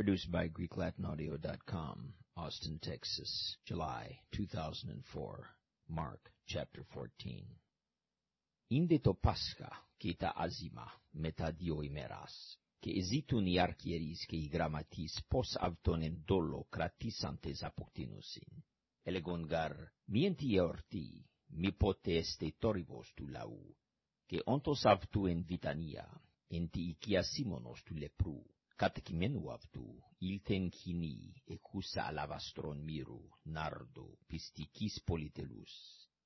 Produced by GreekLatinAudio.com, Austin, Texas, July 2004. Mark chapter 14. Inde to Pascha, kita azima, meta dio imeras, και εζήτουν οι αρχιερείς και οι γραμματείς πως αυτόν εν δόλο κρατήσαντες αποκτήνωσιν. Έλεγον γαρ, μη τη εορτή, μη ποτέ εστε τόρυβος του λαού, και όντως αυτού εν βιτανία, εν τη οικία Σίμωνος του λεπρού, κατοικημένου αυτού, ήλθεν κοινή, εκούσα αλαβαστρον μύρου, νάρδο, πιστικής πολυτελούς,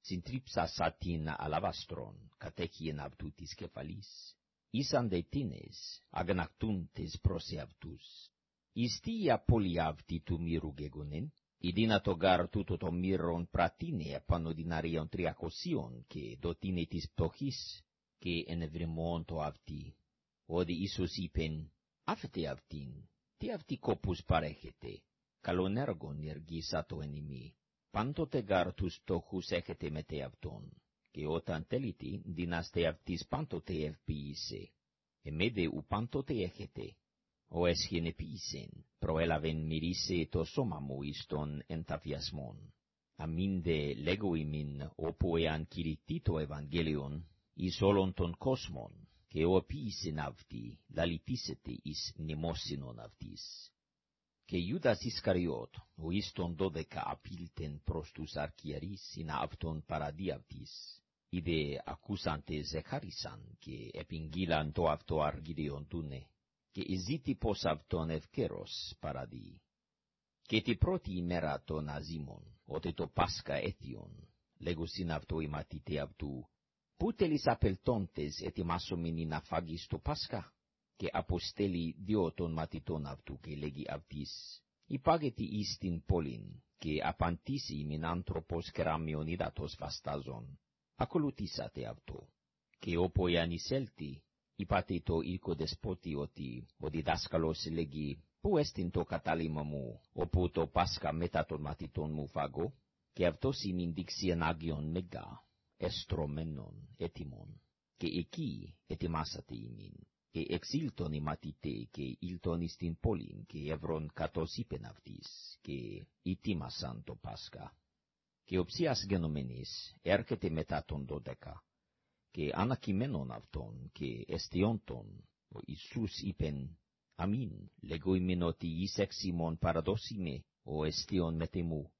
συντρίψα την αλαβαστρον, κατέχιεν αυτού της κεφαλής, ήσαν δε τίνες, αγνακτούντες προς εαυτούς. Ιστή η απόλυ αυτή του μύρου γεγονέν, η δύνατο γάρ τούτο το μύρον πρατίνε επάνω διναρίων τριακοσίων και δοτίνε της πτωχής, και ενευρεμόν το αυτή, ότι Ιησούς είπεν, άφετε αυτήν, τι αυτή κόπους παρέχετε, καλόν έργον εργήσατο εν ημί, πάντοτε γάρ τους πτωχούς έχετε μετε αυτόν, και όταν τέλειτη δίναστε αυτής πάντοτε ευποιήσε, εμέδε ου πάντοτε έχετε, ο έσχεν επίησεν, προέλαβεν μυρίσε το σώμα μου εις τον ενταφιασμόν. Αμήν δε λέγω ημίν, όπου εάν κηρυτεί το Ευαγγέλιον, εις όλον τον κόσμον, και ο ποιήσιν αυτή, λαλυπήσετε εις μνημόσυνον αυτής. Και Ιούδας Ισκαριώτ, ο εις τον δώδεκα απίλτεν προς τους αρχιερείς συν αυτον παραδί αυτής, είδε ακούσαντες εχάρισαν και επιγγείλαν το αυτό αργυριον τούνε, και εζήτη πως αυτον ευκαιρός παραδί. Και τη πρώτη ημέρα των αζήμων, ότι το Πάσχα έτιον, λέγουσιν αυτό οι μαθητέ αυτού, Πού τελείς απελτόντες ετοιμάσομεν να φάγεις το Πάσχα, και αποστέλει δυο των μαθητών αυτού και λέγει αυτής, υπάγεται εις την πόλην, και απαντήσει ημιν άνθρωπος κεράμιον υδάτος βαστάζον, ακολουθήσατε αυτό. Και όπου εάν εισέλθει, είπατε το οίκο δεσπότη ότι ο διδάσκαλος λέγει, πού έστειν το κατάλημα μου, όπου το Πάσχα μετά των μαθητών μου φάγω, και αυτός ημιν δείξει Άγιον μεγά εστρωμένον έτοιμον, και εκεί ετοιμάσατε ημίν, και εξήλτον οι μαθητέ και ήλτον εις την πόλην, και ευρών κατός είπεν αυτής, και ετοίμασαν το Πάσχα. Και οψίας γενομένης έρχεται μετά τον δώδεκα, και ανακειμένον αυτόν, και εστιόντον, ο Ιησούς είπεν, Αμήν, λέγω ημίν ότι εις εξήμον παραδόσιμε, ο εστιον μετεμού,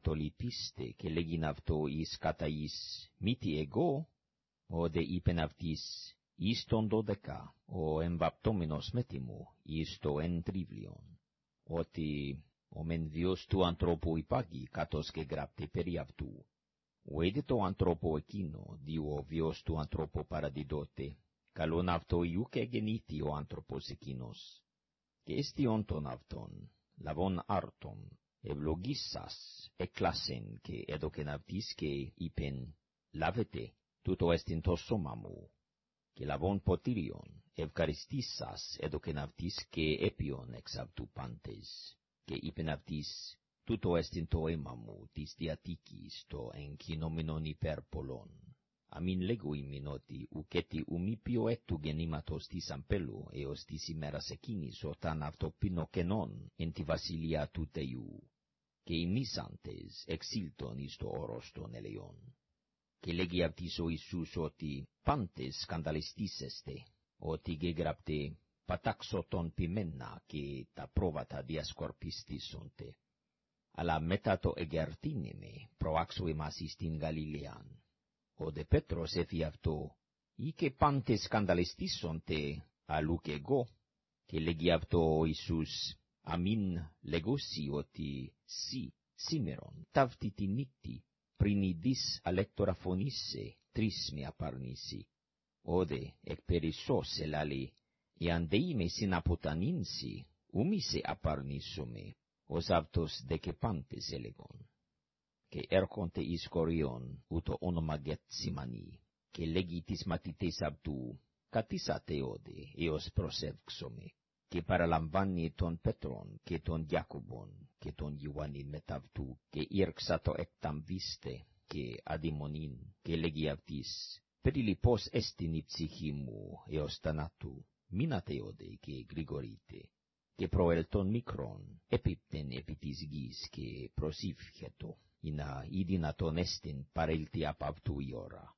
το λυπήστε και λέγειν αυτό εις κατά εις μήτι εγώ, ο δε είπεν αυτής, εις τον δωδεκά, ο εμβαπτόμενος μετιμού, εις το εν τρίβλιον, ότι ο μεν βιος του ανθρώπου υπάγει, κατός και γράπτε περί αυτού. Ουέδε το ανθρώπο εκείνο, διό ο βιος του ανθρώπου παραδιδότε, καλόν αυτό ιούκε γεννήθη ο άνθρωπος εκείνος. Και εστιον τον αυτόν, λαβών άρτον, ευλογήσας εκλάσεν και έδωκεν αυτής και είπεν, λάβετε, τούτο εστιν το σώμα μου. Και λαβών ποτήριον, ευχαριστήσας έδωκεν αυτής και έπιον εξ αυτού πάντες. Και είπεν αυτής, τούτο εστιν το αίμα μου της διατήκης το εγκοινόμενον υπέρ πολλών αμήν λέγω ημίν ότι ουκέτι ποιο έτου γεννήματος της αμπέλου έως της ημέρας εκείνης όταν αυτό κενόν εν τη βασιλεία του Θεού. Και ημίσαντες εξήλτον εις το όρος των ελαιών. Και λέγει αυτής ο Ιησούς ότι πάντες σκανδαλιστήσεστε, ότι γεγραπτε πατάξω τον πιμένα και τα πρόβατα διασκορπιστήσονται. Αλλά μετά το εγερτήνεμε προάξω εμάς εις την Γαλιλαίαν ο δε Πέτρος έφη αυτό, ή και πάντε σκανδαλιστήσονται, αλλού και εγώ, και λέγει αυτό ο Ιησούς, αμήν λέγωσι ότι σι, σήμερον, ταύτη τη νύχτη, πριν ειδείς αλέκτορα φωνήσε, τρεις με απαρνήσει. Όδε, εκ περισσός ελάλη, εάν δε είμαι συναποτανίνσι, ούμι σε απαρνήσομαι, ως αυτός δε και πάντες έλεγον και έρχονται εις κοριόν, ούτω όνομα Γετσιμανή, και λέγει τις μαθητές αυτού, κατήσατε όδε, έως προσεύξομαι, και παραλαμβάνει τον Πέτρον και τον Ιακωβον και τον Ιωάννην μετά αυτού, και ήρξα το εκταμβίστε, και αδειμονήν, και λέγει αυτής, περιλυπώς έστιν η ψυχή μου έως θανάτου, μείνατε όδε και γρηγορείτε. και προελτον μικρόν, επίπτεν επιtis gis και προσήφχετο, ina idinaton estin parelti ap avtu iora,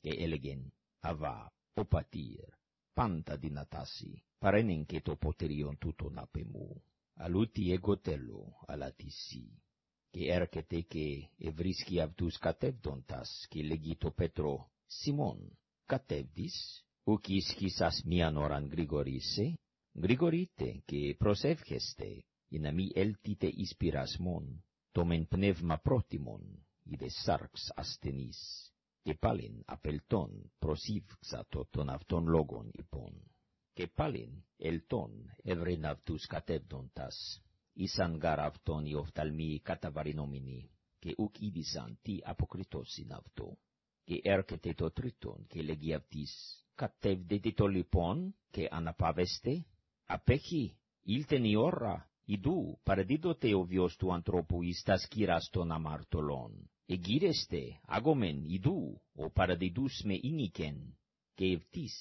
και έλεγεν, αβά, ο πατήρ, πάντα δυνατάσι, παρένεν και το ποτεριον τούτον απεμού, αλλούτι εγώ τέλω, αλλά τι σύ. Και έρχεται και ευρίσκει αυτούς κατεύδοντας, και λέγει το Πέτρο, Σιμών, κατεύδεις, ουκ ίσχυσας μίαν ώραν γρηγορήσε, γρηγορείτε και προσεύχεστε, για να μη έλτητε εις πειρασμόν, το μεν πνεύμα πρότιμον, είδε σάρξ ασθενής και πάλιν απελτών προσήβξατο τον αυτόν λόγον υπόν. Και πάλιν ελτών ευρεν αυτούς κατεύδοντας, ήσαν γαρ αυτόν οι οφθαλμοί καταβαρινόμενοι, και ουκ είδησαν τι αποκριτώσιν αυτό. Και έρχεται το τρίτον και λέγει αυτής, κατεύδετε το λοιπόν και αναπάβεστε, απέχει, ήλτεν η ώρα, Ιδού παραδίδοτε ο βιος του ανθρώπου εις τα σκύρας των αμαρτωλών. Εγύρεστε, αγωμεν, ιδού, ο παραδίδους με ίνικεν, και ευτής,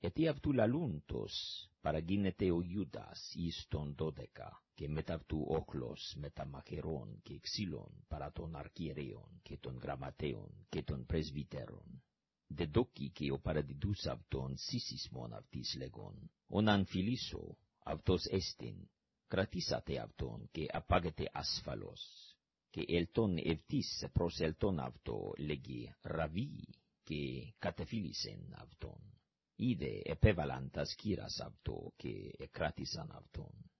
ετι αυτού λαλούντος, παραγίνεται ο Ιούδας εις τον δώδεκα, και μετά αυτού όχλος τα μαχαιρών και ξύλων παρά των αρχιερέων και των γραμματέων και των πρεσβυτέρων. Δεδόκι και ο παραδίδους αυτόν συσισμόν αυτής λεγόν, ον φιλήσω, αυτός έστιν, κρατήσατε αυτόν και απάγετε ασφαλώς. Και ελτόν ευτής προς ελτόν αυτό λέγει ραβί και κατεφίλησεν αυτόν. Είδε επέβαλαν τα σκύρας αυτό και εκράτησαν αυτόν.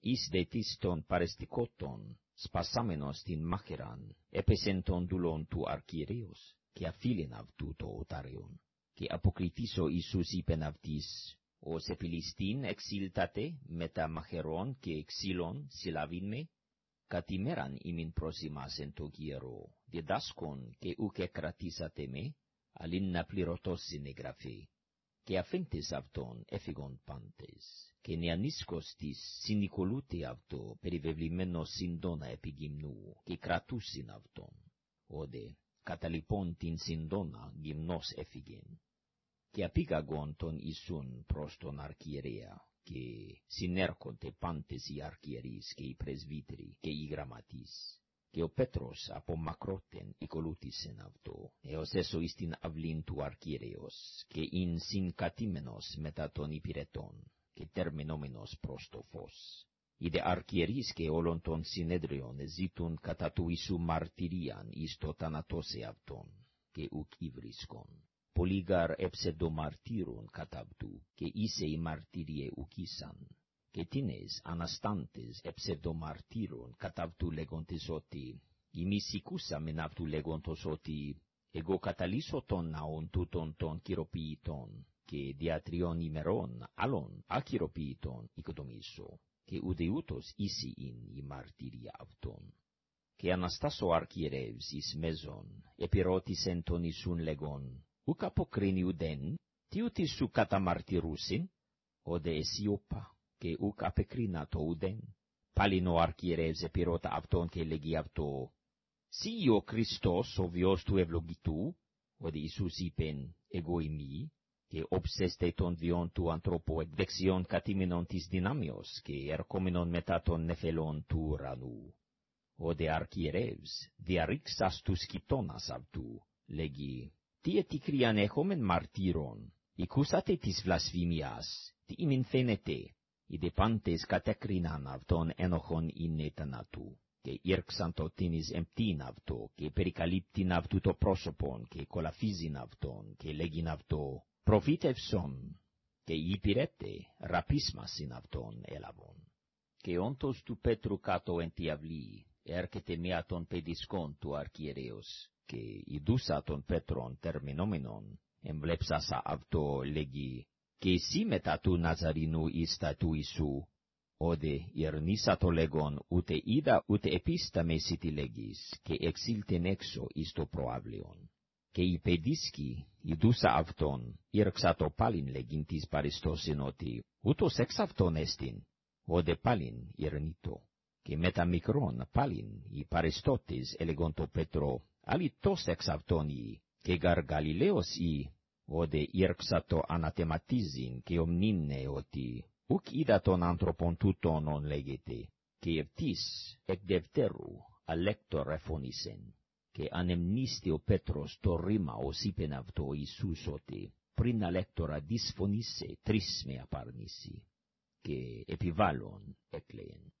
Εις δε της των παρεστικότων, σπασάμενος την μάχεραν, έπεσεν τον δουλόν του αρκυρέως, και αφήλεν αυτού το οτάριον. Και αποκριτήσω Ιησούς είπεν αυτής, ως επιλιστήν εξήλtate μετα μαχαιρών και ξύλων συλλαβήν με, κατημέραν ημιν προσημάσεν το γύρο, διδάσκον και ουκ εκρατήσατε με, αλήν να πληρωτώσιν εγγραφή. Και αφέντες αυτόν έφυγον πάντες, και νεανίσκος της συνικολούτε αυτό περιβεβλημένο συντόνα επιγυμνού, και κρατούσιν αυτόν. Όδε, καταλυπών την συντόνα γυμνός έφυγεν και απήγαγον τον Ιησούν προς τον αρχιερέα, και συνέρχονται πάντες οι αρχιερείς και οι πρεσβύτεροι και οι γραμματείς. Και ο Πέτρος από μακρότεν οικολούθησεν αυτό, έως έσω εις την αυλήν του αρχιερέως, και ειν συγκατήμενος μετά των υπηρετών, και τερμινόμενος προς το φως. Είδε αρχιερείς και όλων των συνέδριων ζήτουν κατά του Ιησού μαρτυρίαν εις το θανατώσε αυτόν, και ουκ υβρισκόν πολύγαρ εψεδομαρτύρων κατά αυτού, και είσαι η μαρτύριε ουκίσαν. Και τίνες αναστάντες εψεδομαρτύρων κατά αυτού λέγοντες ότι, ημισικούσαμεν αυτού λέγοντος ότι, εγώ καταλύσω τον ναόν τούτον των κυροποιητών, και δια τριών ημερών άλλων ακυροποιητών οικοδομήσω, και ουδεούτος isi ειν η μαρτυρία αυτών. Και αναστάσω αρχιερεύς εις μέζον, επιρώτησεν τον Ιησούν λεγόν, ουκ αποκρίνει ουδέν, τι ούτι σου καταμαρτυρούσιν, οδε εσιωπα, και ουκ το ουδέν. Πάλιν ο αρχιερεύς επιρώτα αυτόν και λέγει αυτό, «Σι ο Χριστός ο βιός του ευλογητού», οδε Ιησούς είπεν, «Εγώ ημί», και όψεστε τον βιόν του ανθρώπου εκ δεξιών κατήμενον της δυνάμιος και ερχόμενον μετά των νεφελών του ουρανού. Ο δε αρχιερεύς διαρρήξας τους κοιτώνας αυτού, λέγει, τι ετικριαν έχομεν μαρτύρων, οικούσατε της βλασφημίας, τι ημιν φαίνεται, οι δε πάντες κατεκρίναν αυτόν ένοχον είναι θανάτου, και ήρξαν το τίνις εμπτήν αυτό, και περικαλύπτην αυτού το πρόσωπον, και κολαφίζιν αυτόν, και λέγειν αυτό, προφήτευσον, και υπηρέτε, ραπίσμασιν αυτόν έλαβον. Και όντως του Πέτρου κάτω εν τη αυλή, έρχεται μία των πediskon του αρχιερέως, και ειδούσα τον Πέτρον τερμινόμενον, εμπλέψασα αυτό λέγει, και εσύ μετά του Ναζαρινού ίστα του Ιησού, όδε ηρνήσα το λέγον, ούτε είδα ούτε επίσταμε σιτι λέγεις, και εξήλτεν έξω εις το προαύλιον. Και η παιδίσκη, ειδούσα αυτόν, ήρξα το πάλιν λέγειν της παριστώσιν ότι, ούτως εξ αυτόν εστιν, όδε πάλιν ηρνήτω. Και μετά μικρόν πάλιν οι παριστώτες έλεγον το Πέτρο, αλιτός εξ αυτόν ή, και γαρ Γαλιλαίος ή, όδε ήρξα το ανατεματίζειν και ομνίνε ότι, Ουκ είδα τον άνθρωπον τούτον ον λέγεται, και ευτής εκ δευτερού αλέκτορ εφωνήσεν, και ανεμνίστη ο Πέτρος το ρήμα ως είπεν αυτό Ιησούς ότι, πριν αλέκτορα δυσφωνήσε, τρεις με απαρνήσει, και επιβάλλον έκλαιεν.